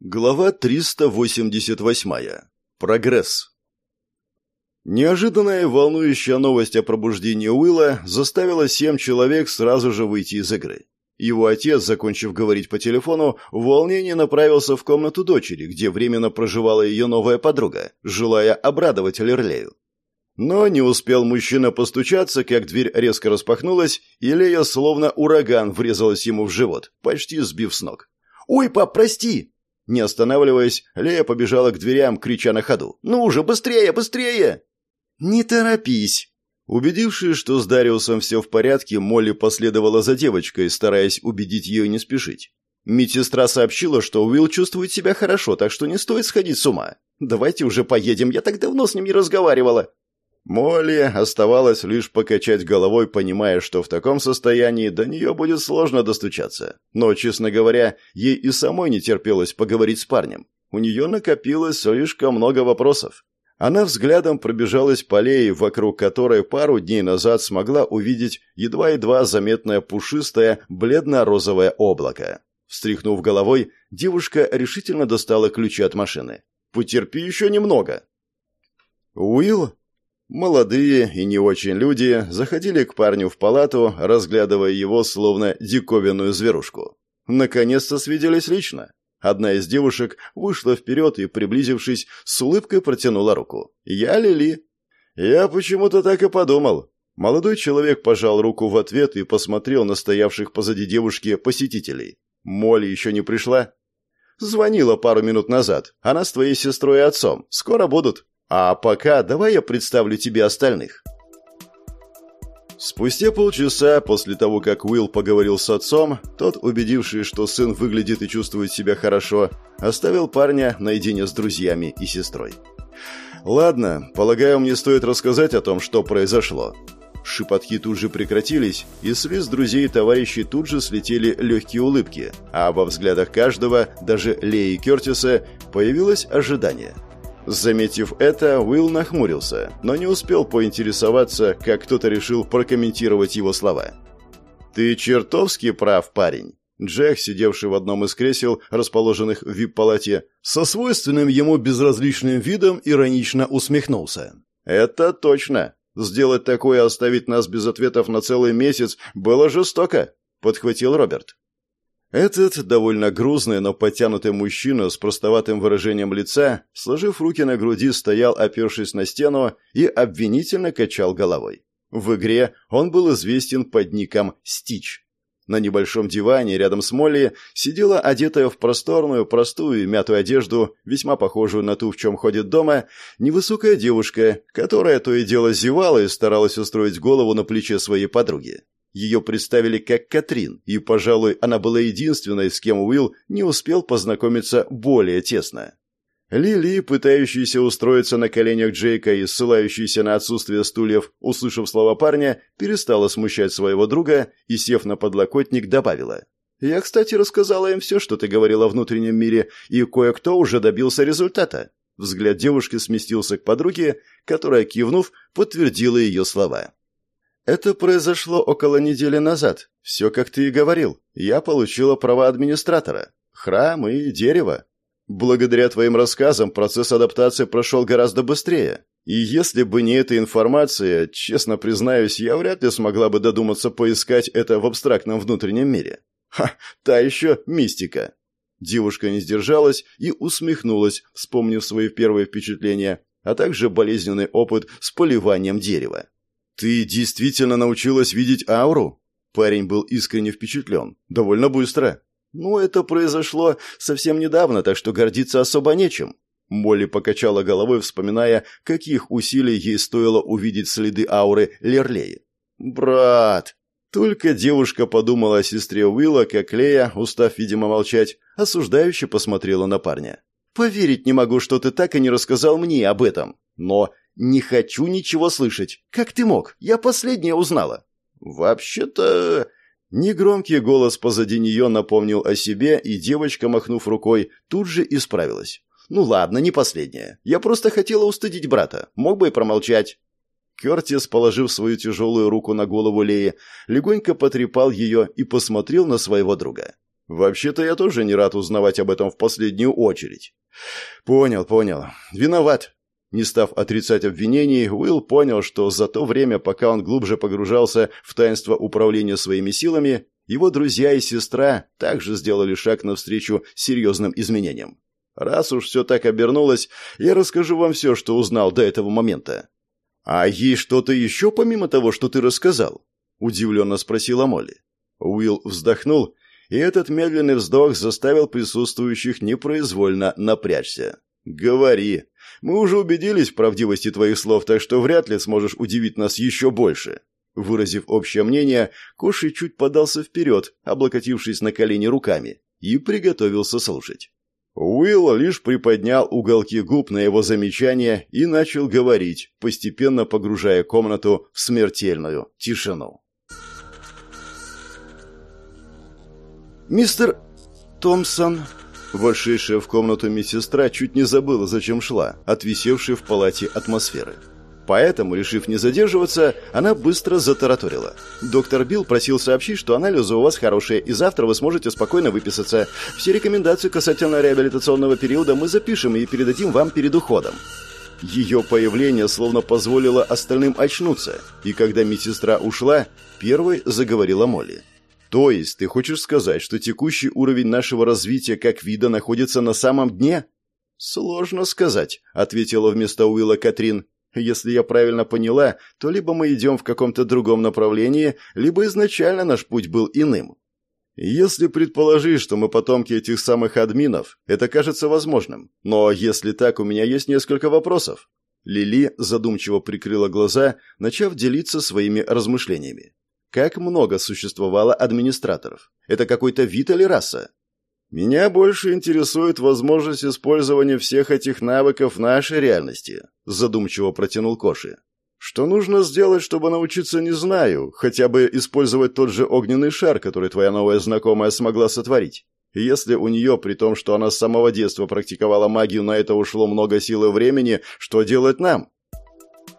Глава 388. Прогресс. Неожиданная и волнующая новость о пробуждении Уилла заставила семь человек сразу же выйти из игры. Его отец, закончив говорить по телефону, в волнении направился в комнату дочери, где временно проживала ее новая подруга, желая обрадовать Лерлею. Но не успел мужчина постучаться, как дверь резко распахнулась, и Лея словно ураган врезалась ему в живот, почти сбив с ног. «Ой, пап, прости!» Не останавливаясь, Лея побежала к дверям, крича на ходу. «Ну уже быстрее, быстрее!» «Не торопись!» Убедившись, что с Дариусом все в порядке, Молли последовала за девочкой, стараясь убедить ее не спешить. Медсестра сообщила, что Уилл чувствует себя хорошо, так что не стоит сходить с ума. «Давайте уже поедем, я так давно с ним не разговаривала». Молли оставалось лишь покачать головой, понимая, что в таком состоянии до нее будет сложно достучаться. Но, честно говоря, ей и самой не терпелось поговорить с парнем. У нее накопилось слишком много вопросов. Она взглядом пробежалась по аллее, вокруг которой пару дней назад смогла увидеть едва-едва заметное пушистое бледно-розовое облако. Встряхнув головой, девушка решительно достала ключи от машины. «Потерпи еще немного». Уилл Молодые и не очень люди заходили к парню в палату, разглядывая его словно диковинную зверушку. Наконец-то свиделись лично. Одна из девушек вышла вперед и, приблизившись, с улыбкой протянула руку. «Я Лили». «Я почему-то так и подумал». Молодой человек пожал руку в ответ и посмотрел на стоявших позади девушки посетителей. «Молли еще не пришла?» «Звонила пару минут назад. Она с твоей сестрой и отцом. Скоро будут». А пока давай я представлю тебе остальных. Спустя полчаса после того, как Уилл поговорил с отцом, тот, убедившись, что сын выглядит и чувствует себя хорошо, оставил парня наедине с друзьями и сестрой. «Ладно, полагаю, мне стоит рассказать о том, что произошло». Шепотки тут же прекратились, и с лиц друзей и товарищей тут же слетели легкие улыбки, а во взглядах каждого, даже Леи и Кертиса, появилось ожидание – Заметив это, Уилл нахмурился, но не успел поинтересоваться, как кто-то решил прокомментировать его слова. «Ты чертовски прав, парень». Джек, сидевший в одном из кресел, расположенных в вип-палате, со свойственным ему безразличным видом иронично усмехнулся. «Это точно. Сделать такое и оставить нас без ответов на целый месяц было жестоко», — подхватил Роберт. Этот довольно грузный, но подтянутый мужчина с простоватым выражением лица, сложив руки на груди, стоял, опершись на стену, и обвинительно качал головой. В игре он был известен под ником «Стич». На небольшом диване рядом с Молли сидела одетая в просторную, простую и мятую одежду, весьма похожую на ту, в чем ходит дома, невысокая девушка, которая то и дело зевала и старалась устроить голову на плече своей подруги. Ее представили как Катрин, и, пожалуй, она была единственной, с кем Уилл не успел познакомиться более тесно. Лили, пытающаяся устроиться на коленях Джейка и ссылающаяся на отсутствие стульев, услышав слова парня, перестала смущать своего друга и, сев на подлокотник, добавила. «Я, кстати, рассказала им все, что ты говорила о внутреннем мире, и кое-кто уже добился результата». Взгляд девушки сместился к подруге, которая, кивнув, подтвердила ее слова. Это произошло около недели назад. Все, как ты и говорил. Я получила права администратора. Храм и дерево. Благодаря твоим рассказам процесс адаптации прошел гораздо быстрее. И если бы не эта информация, честно признаюсь, я вряд ли смогла бы додуматься поискать это в абстрактном внутреннем мире. Ха, та еще мистика. Девушка не сдержалась и усмехнулась, вспомнив свои первые впечатления, а также болезненный опыт с поливанием дерева. «Ты действительно научилась видеть ауру?» Парень был искренне впечатлен. «Довольно быстро». «Ну, это произошло совсем недавно, так что гордиться особо нечем». Молли покачала головой, вспоминая, каких усилий ей стоило увидеть следы ауры Лерлеи. «Брат!» Только девушка подумала о сестре Уилла, как Лея, устав, видимо, молчать, осуждающе посмотрела на парня. «Поверить не могу, что ты так и не рассказал мне об этом. Но «Не хочу ничего слышать. Как ты мог? Я последняя узнала». «Вообще-то...» Негромкий голос позади нее напомнил о себе, и девочка, махнув рукой, тут же исправилась. «Ну ладно, не последняя. Я просто хотела устыдить брата. Мог бы и промолчать». Кертис, положив свою тяжелую руку на голову Леи, легонько потрепал ее и посмотрел на своего друга. Вообще-то я тоже не рад узнавать об этом в последнюю очередь. Понял, понял. Виноват. Не став отрицать обвинений, Уилл понял, что за то время, пока он глубже погружался в таинство управления своими силами, его друзья и сестра также сделали шаг навстречу серьезным изменениям. Раз уж все так обернулось, я расскажу вам все, что узнал до этого момента. «А есть что-то еще помимо того, что ты рассказал?» – удивленно спросила Молли. Уилл вздохнул, и этот медленный вздох заставил присутствующих непроизвольно напрячься. «Говори. Мы уже убедились в правдивости твоих слов, так что вряд ли сможешь удивить нас еще больше». Выразив общее мнение, Коши чуть подался вперед, облокотившись на колени руками, и приготовился слушать. Уилл лишь приподнял уголки губ на его замечание и начал говорить, постепенно погружая комнату в смертельную тишину. «Мистер Томпсон...» Вошедшая в комнату медсестра чуть не забыла, зачем шла, от висевшей в палате атмосферы. Поэтому, решив не задерживаться, она быстро затараторила. «Доктор Билл просил сообщить, что анализы у вас хорошие, и завтра вы сможете спокойно выписаться. Все рекомендации касательно реабилитационного периода мы запишем и передадим вам перед уходом». Ее появление словно позволило остальным очнуться, и когда медсестра ушла, первой заговорила Молли. «То есть ты хочешь сказать, что текущий уровень нашего развития как вида находится на самом дне?» «Сложно сказать», — ответила вместо Уилла Катрин. Если я правильно поняла, то либо мы идем в каком-то другом направлении, либо изначально наш путь был иным. Если предположить, что мы потомки этих самых админов, это кажется возможным. Но если так, у меня есть несколько вопросов. Лили задумчиво прикрыла глаза, начав делиться своими размышлениями. Как много существовало администраторов? Это какой-то вид или раса? Меня больше интересует возможность использования всех этих навыков в нашей реальности, задумчиво протянул Коши. Что нужно сделать, чтобы научиться, не знаю, хотя бы использовать тот же огненный шар, который твоя новая знакомая смогла сотворить. если у нее, при том, что она с самого детства практиковала магию, на это ушло много сил и времени, что делать нам?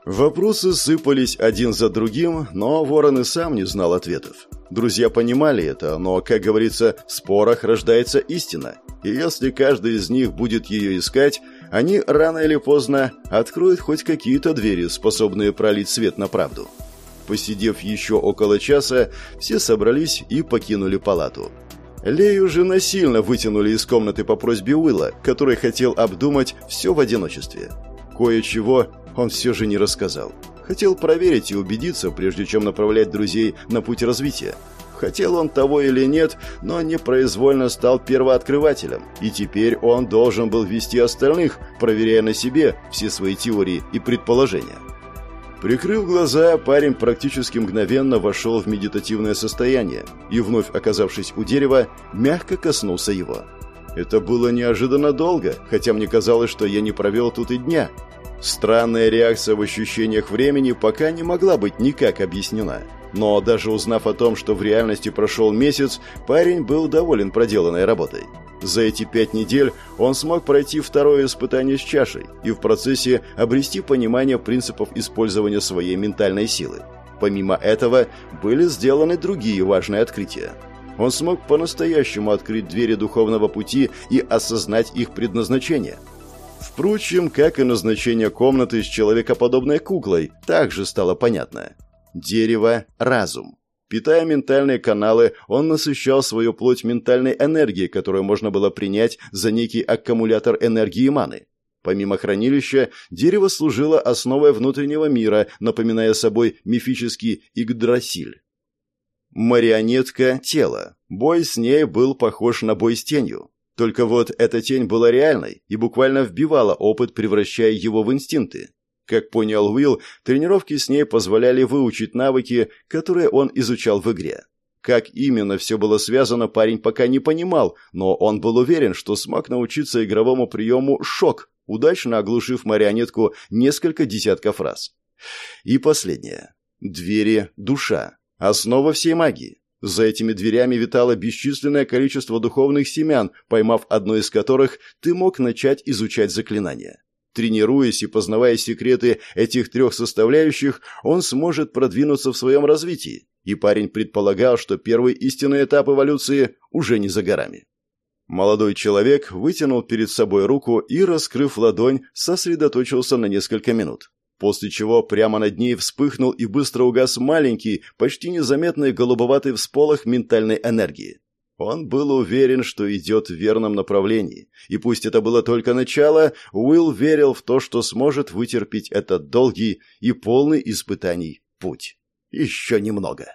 Вопросы сыпались один за другим, но Ворон и сам не знал ответов. Друзья понимали это, но, как говорится, в спорах рождается истина. И если каждый из них будет ее искать, они рано или поздно откроют хоть какие-то двери, способные пролить свет на правду. Посидев еще около часа, все собрались и покинули палату. Лею же насильно вытянули из комнаты по просьбе Уилла, который хотел обдумать все в одиночестве. Кое-чего он все же не рассказал. Хотел проверить и убедиться, прежде чем направлять друзей на путь развития. Хотел он того или нет, но непроизвольно стал первооткрывателем, и теперь он должен был вести остальных, проверяя на себе все свои теории и предположения. Прикрыв глаза, парень практически мгновенно вошел в медитативное состояние и, вновь оказавшись у дерева, мягко коснулся его. Это было неожиданно долго, хотя мне казалось, что я не провел тут и дня – Странная реакция в ощущениях времени пока не могла быть никак объяснена. Но даже узнав о том, что в реальности прошел месяц, парень был доволен проделанной работой. За эти пять недель он смог пройти второе испытание с чашей и в процессе обрести понимание принципов использования своей ментальной силы. Помимо этого, были сделаны другие важные открытия. Он смог по-настоящему открыть двери духовного пути и осознать их предназначение – Впрочем, как и назначение комнаты с человекоподобной куклой, также стало понятно. Дерево – разум. Питая ментальные каналы, он насыщал свою плоть ментальной энергией, которую можно было принять за некий аккумулятор энергии маны. Помимо хранилища, дерево служило основой внутреннего мира, напоминая собой мифический Игдрасиль. Марионетка тела. Бой с ней был похож на бой с тенью. Только вот эта тень была реальной и буквально вбивала опыт, превращая его в инстинкты. Как понял Уилл, тренировки с ней позволяли выучить навыки, которые он изучал в игре. Как именно все было связано, парень пока не понимал, но он был уверен, что смог научиться игровому приему «шок», удачно оглушив марионетку несколько десятков раз. И последнее. Двери душа. Основа всей магии. За этими дверями витало бесчисленное количество духовных семян, поймав одно из которых, ты мог начать изучать заклинания. Тренируясь и познавая секреты этих трех составляющих, он сможет продвинуться в своем развитии. И парень предполагал, что первый истинный этап эволюции уже не за горами. Молодой человек вытянул перед собой руку и, раскрыв ладонь, сосредоточился на несколько минут. После чего прямо над ней вспыхнул и быстро угас маленький, почти незаметный голубоватый всполох ментальной энергии. Он был уверен, что идет в верном направлении, и пусть это было только начало, Уилл верил в то, что сможет вытерпеть этот долгий и полный испытаний путь. Еще немного.